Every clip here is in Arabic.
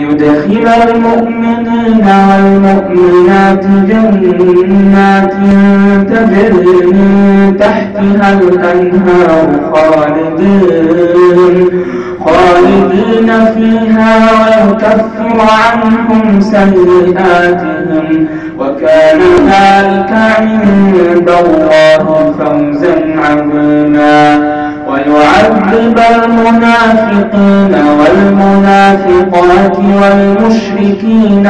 ليدخل المؤمنين والمؤمنات جنات تجري من تحتها الأنهار خالدين خالدين فيها ويكفر عنهم سيئاتهم. وكان ذلك عند الله فوزا عظيما. ويعذب المنافقين والمنافقات والمشركين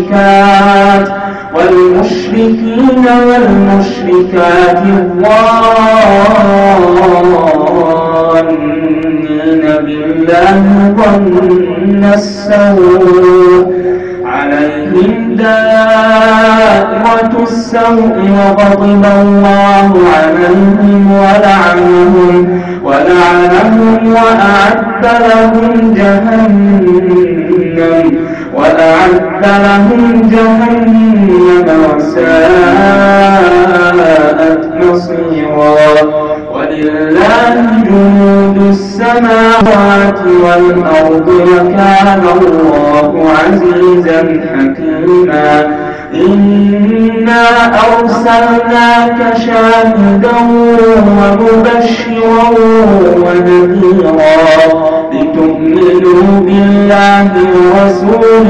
والمشركات والمشركين والمشركات الظانين بالله ظن السوء دائرة السوء وغضب الله عليهم ولعنهم ولعنهم وأعد لهم جهنم وأعد لهم جهنم وساءت مصيرا ولله جنود السماوات والأرض وكان الله عزيزا حكيما إنا أرسلناك شاهدا ومبشرا ونذيرا لتؤمنوا بالله ورسوله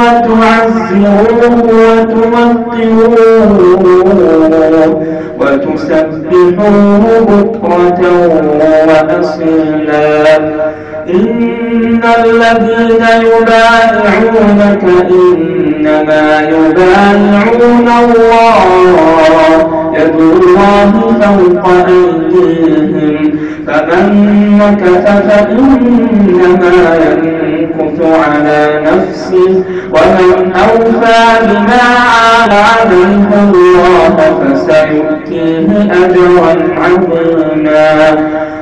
وتعزروه وتوقروه وتسبحوه بكرة وأصيلا. إن الذين يبايعونك إنما يبايعون الله. يد الله فوق أيديهم. فمن نكث فإنما ينكث على نفسه. ومن أوفى بما عاد عليه الله فسيؤتيه أجرا عظيما.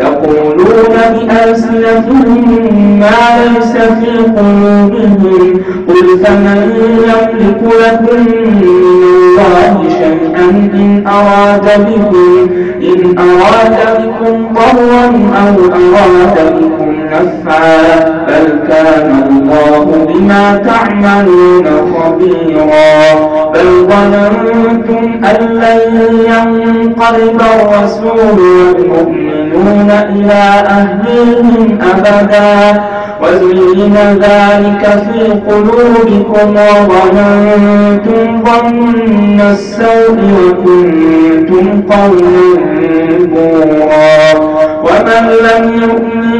يقولون بألسنتهم ما ليس في قلوبهم. قل فمن يملك لكم من الله شيئا إن أراد بكم إن أراد بكم ضرا أو أراد بكم نفعا بل كان الله بما تعملون خبيرا. بل ظننتم أن لن ينقلب الرسول والمؤمنون إلى أهلهم أبدا. وزين ذلك في قلوبكم وظننتم ظن السوء وكنتم قوما بورا. ومن لم يؤمن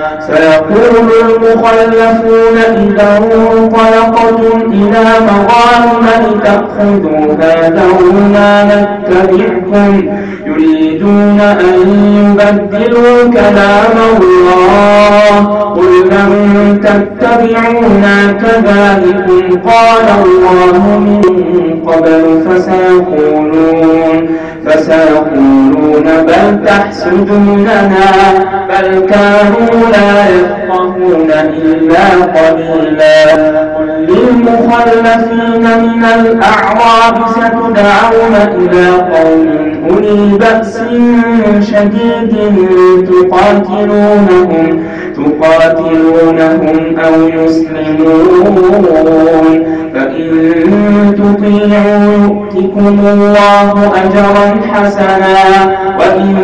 سيقول المخلفون إذا انطلقتم إلى مغانم لتأخذوا فذرونا نتبعكم. يريدون أن يبدلوا كلام الله. قل لن تتبعونا كذلكم؟ قال الله من قبل فسيقولون فسيقولون بل تحسدوننا. بل كانوا لا يفقهون إلا قليلا. للمخلفين من الأعراب ستدعون إلى قوم أولي بأس شديد تقاتلونهم تقاتلونهم أو يسلمون. فإن تطيعوا يؤتكم الله أجرا حسنا وإن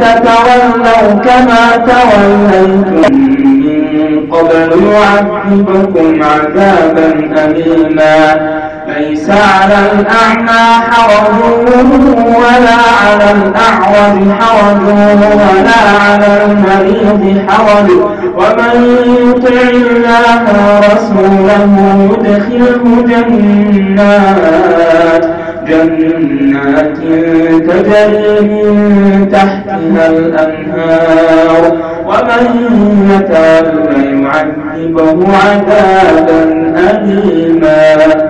تتولوا كما توليتم. من قبل يعذبكم عذابا أليما. ليس على الأعمى حرج ولا على الأعرج حرج ولا على المريض حرج. ومن يطع الله ورسوله يدخله جنات جنات تجري من تحتها الأنهار. ومن يتول يعذبه عذابا أليما.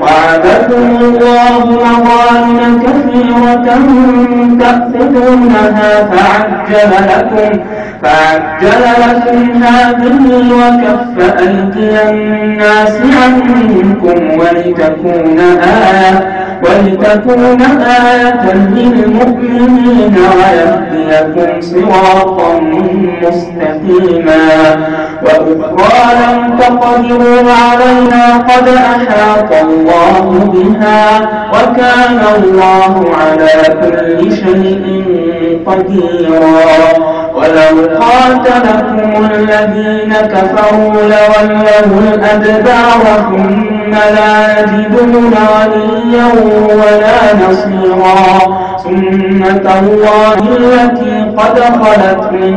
وعدكم الله مغانم كثيرة تأخذونها فعجل لكم. فعجل لكم هذه وكف أيدي الناس عنكم ولتكون آية ولتكون آية للمؤمنين ويهديكم صراطا مستقيما. وأخرى لم تقدروا علينا قد أحاط الله بها وكان الله على كل شيء قديرا. ولو قاتلكم الذين كفروا لولوا الأدبار ثم لا يجدون وليا ولا نصيرا. سنة الله التي قد خلت من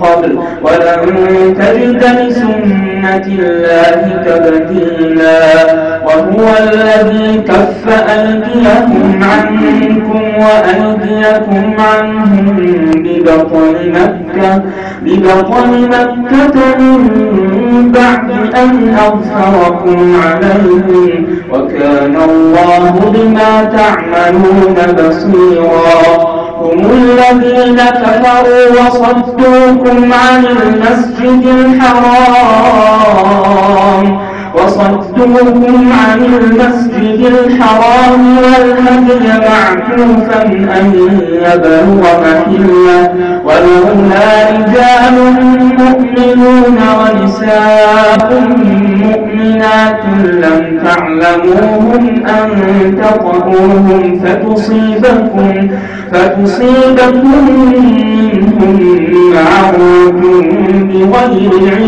قبل. ولن تجد لسنة الله تبديلا. وهو الذي كف أيديكم عنكم وأيديكم عنهم ببطن مكة ببطن مكة من بعد أن أظهركم عليهم وكان الله بما تعملون بصيرا. هم الذين كفروا وصدوكم عن المسجد الحرام. وصدوكم عن المسجد الحرام والهدي معكوفا أن يبلغ محلة ولولا رجال مؤمنون ونساء مؤمنات لم تعلموهم أن تطهوهم فتصيبكم فتصيبكم منهم معروف بغير علم.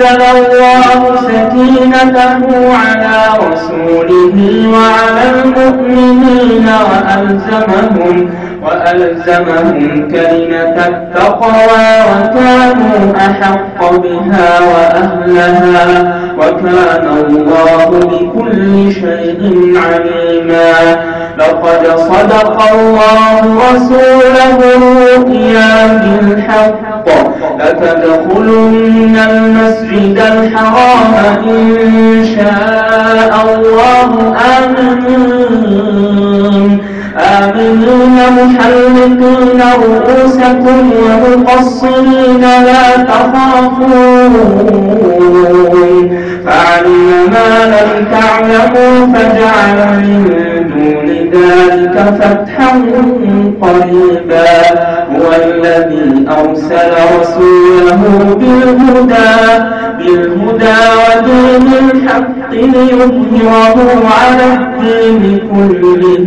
فأنزل الله سكينته على رسوله وعلى المؤمنين وألزمهم وألزمهم كلمة التقوى وكانوا أحق بها وأهلها. وكان الله بكل شيء عليما. لقد صدق الله رسوله الرؤيا بالحق. لتدخلن المسجد الحرام إن شاء الله. آمنين آمنين محلقين رؤوسكم ومقصرين لا تخافون فعلم ما لم تعلموا فجعل من دون ذلك فتحا قريبا هو الذي أرسل رسوله بالهدى بالهدى ودين الحق ليظهره على الدين كله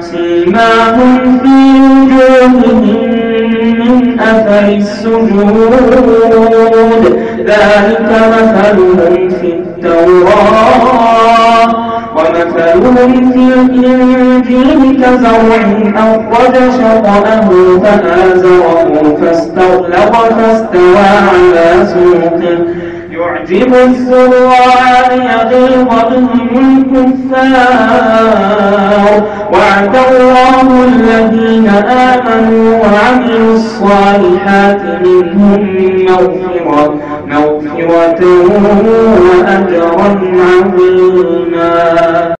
سيماهم في وجوههم من أثر السجود ذلك مثلهم في التوراة ومثلهم في الإنجيل كزرع أخرج شطأه فآزره فاستغلق فاستوى على سوقه يعجب الزرع يغيظ بهم الكفار وعد الله الذين آمنوا وعملوا الصالحات منهم مغفرة مغفرة وأجرا عظيما.